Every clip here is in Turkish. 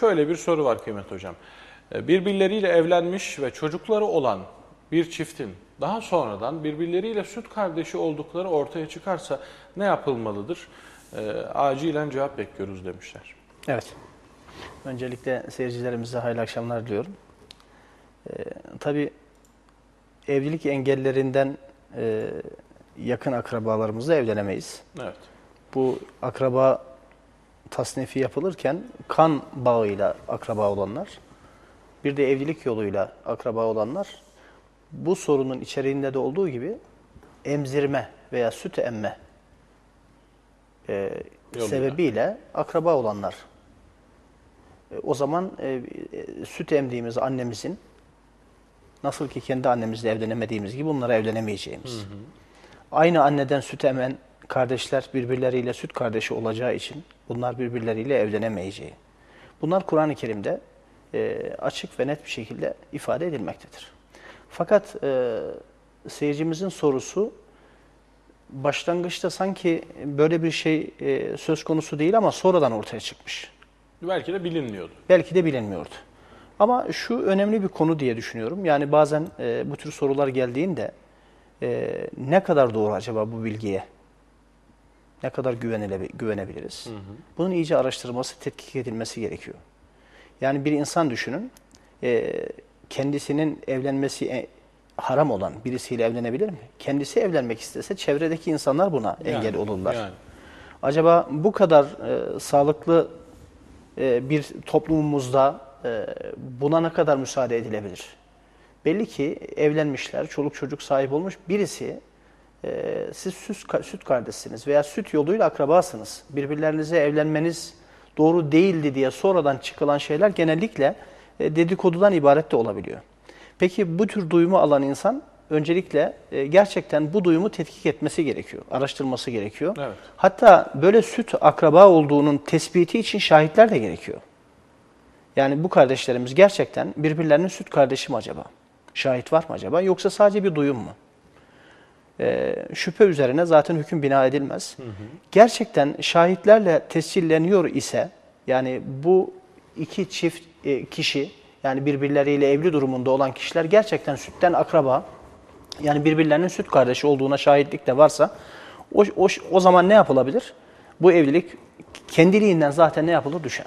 şöyle bir soru var kıymet hocam. E, Birbirleriyle evlenmiş ve çocukları olan bir çiftin daha sonradan birbirleriyle süt kardeşi oldukları ortaya çıkarsa ne yapılmalıdır? E, acilen cevap bekliyoruz demişler. Evet. Öncelikle seyircilerimize hayırlı akşamlar diliyorum. Ee, tabii evlilik engellerinden e, yakın akrabalarımızla evlenemeyiz. Evet. Bu akraba tasnifi yapılırken kan bağıyla akraba olanlar, bir de evlilik yoluyla akraba olanlar bu sorunun içeriğinde de olduğu gibi emzirme veya süt emme e, sebebiyle akraba olanlar. E, o zaman e, e, süt emdiğimiz annemizin nasıl ki kendi annemizle evlenemediğimiz gibi bunlara evlenemeyeceğimiz. Aynı anneden süt emen kardeşler birbirleriyle süt kardeşi olacağı için bunlar birbirleriyle evlenemeyeceği. Bunlar Kur'an-ı Kerim'de e, açık ve net bir şekilde ifade edilmektedir. Fakat e, seyircimizin sorusu başlangıçta sanki böyle bir şey e, söz konusu değil ama sonradan ortaya çıkmış. Belki de bilinmiyordu. Belki de bilinmiyordu. Ama şu önemli bir konu diye düşünüyorum. Yani bazen e, bu tür sorular geldiğinde e, ne kadar doğru acaba bu bilgiye? Ne kadar güvenebiliriz? Bunun iyice araştırılması, tetkik edilmesi gerekiyor. Yani bir insan düşünün, e, kendisinin evlenmesi e, haram olan birisiyle evlenebilir mi? Kendisi evlenmek istese çevredeki insanlar buna engel Yani, olurlar. Yani. Acaba bu kadar e, sağlıklı e, bir toplumumuzda e, buna ne kadar müsaade edilebilir? Belli ki evlenmişler, çoluk çocuk sahip olmuş birisi, e, siz süt, süt kardeşsiniz veya süt yoluyla akrabasınız. Birbirlerinize evlenmeniz doğru değildi diye sonradan çıkılan şeyler genellikle e, dedikodudan ibaret de olabiliyor. Peki bu tür duyumu alan insan öncelikle e, gerçekten bu duyumu tetkik etmesi gerekiyor, araştırması gerekiyor. Evet. Hatta böyle süt akraba olduğunun tespiti için şahitler de gerekiyor. Yani bu kardeşlerimiz gerçekten birbirlerinin süt kardeşi mi acaba? Şahit var mı acaba? Yoksa sadece bir duyum mu? Ee, şüphe üzerine zaten hüküm bina edilmez. Gerçekten şahitlerle tescilleniyor ise, yani bu iki çift e, kişi, yani birbirleriyle evli durumunda olan kişiler gerçekten sütten akraba, yani birbirlerinin süt kardeşi olduğuna şahitlik de varsa, o, o, o zaman ne yapılabilir? Bu evlilik kendiliğinden zaten ne yapılır? Düşer.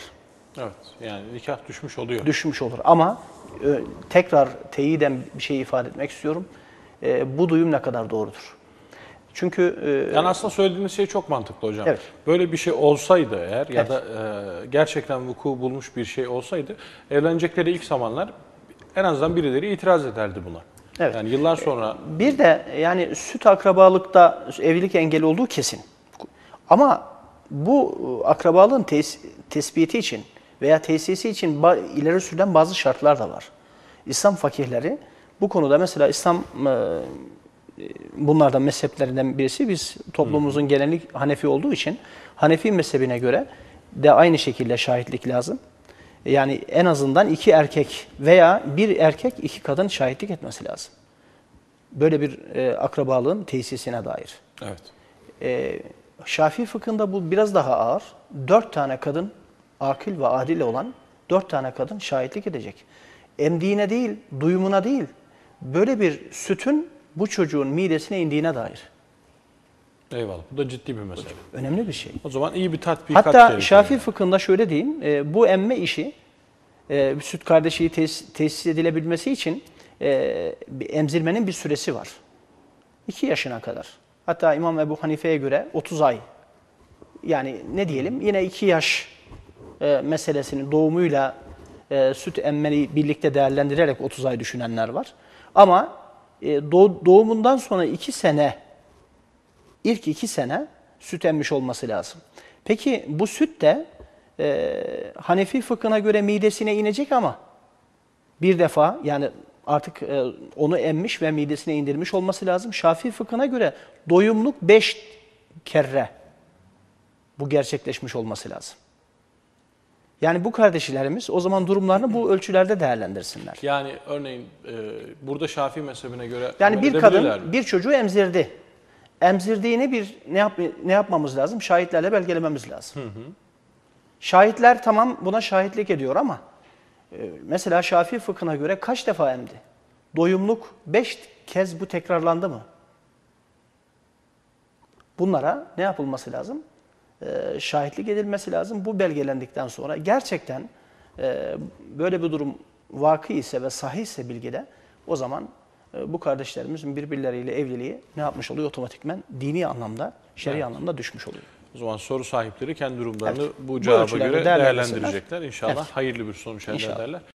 Evet. Yani nikah düşmüş oluyor. Düşmüş olur. Ama e, tekrar teyiden bir şey ifade etmek istiyorum. E, bu duyum ne kadar doğrudur? Çünkü e, Yani aslında söylediğiniz şey çok mantıklı hocam. Evet. Böyle bir şey olsaydı eğer ya Evet. da e, gerçekten vuku bulmuş bir şey olsaydı evlenecekleri ilk zamanlar en azından birileri itiraz ederdi buna. Evet. Yani yıllar sonra Bir de yani süt akrabalıkta evlilik engeli olduğu kesin. Ama bu e, akrabalığın tes- tespiti için veya tesisi için ileri sürülen bazı şartlar da var. İslam fakihleri bu konuda mesela İslam e, bunlardan mezheplerinden birisi biz toplumumuzun genellik Hanefi olduğu için Hanefi mezhebine göre de aynı şekilde şahitlik lazım. Yani en azından iki erkek veya bir erkek iki kadın şahitlik etmesi lazım. Böyle bir e, akrabalığın tesisine dair. evet. E, Şafii fıkhında bu biraz daha ağır. Dört tane kadın, akil ve adil olan dört tane kadın şahitlik edecek. Emdiğine değil, duyumuna değil, böyle bir sütün bu çocuğun midesine indiğine dair. Eyvallah. Bu da ciddi bir mesele. Önemli bir şey. O zaman iyi bir tatbikat Hatta. Şafii fıkhında şöyle diyeyim, e, bu emme işi e, süt kardeşliği tes- tesis edilebilmesi için e, bir emzirmenin bir süresi var. 2 yaşına kadar. Hatta İmam Ebu Hanife'ye göre 30 ay. Yani ne diyelim yine 2 yaş e, meselesinin doğumuyla e, süt emmeni birlikte değerlendirerek 30 ay düşünenler var. Ama e, doğ- doğumundan sonra 2 sene ilk iki sene süt emmiş olması lazım. Peki bu süt de e, Hanefi fıkhına göre midesine inecek ama bir defa yani artık e, onu emmiş ve midesine indirmiş olması lazım. Şafii fıkhına göre doyumluk beş kere bu gerçekleşmiş olması lazım. Yani bu kardeşlerimiz o zaman durumlarını bu ölçülerde değerlendirsinler. Yani örneğin e, burada Şafii mezhebine göre Yani bir kadın mi? bir çocuğu emzirdi. Emzirdiğini bir ne, yap, ne yapmamız lazım? Şahitlerle belgelememiz lazım. Şahitler tamam buna şahitlik ediyor ama e, mesela Şafii fıkhına göre kaç defa emdi? Doyumluk beş kez bu tekrarlandı mı? Bunlara ne yapılması lazım? Ee, şahitlik edilmesi lazım. Bu belgelendikten sonra gerçekten e, böyle bir durum vakı ise ve sahih ise bilgide o zaman e, bu kardeşlerimizin birbirleriyle evliliği ne yapmış oluyor? Otomatikmen dini anlamda, şer'i Evet. anlamda düşmüş oluyor. O zaman soru sahipleri kendi durumlarını Evet. bu Bu cevaba ölçülerde göre değerlendirecekler. İnşallah Evet. hayırlı bir sonuç elde İnşallah. ederler.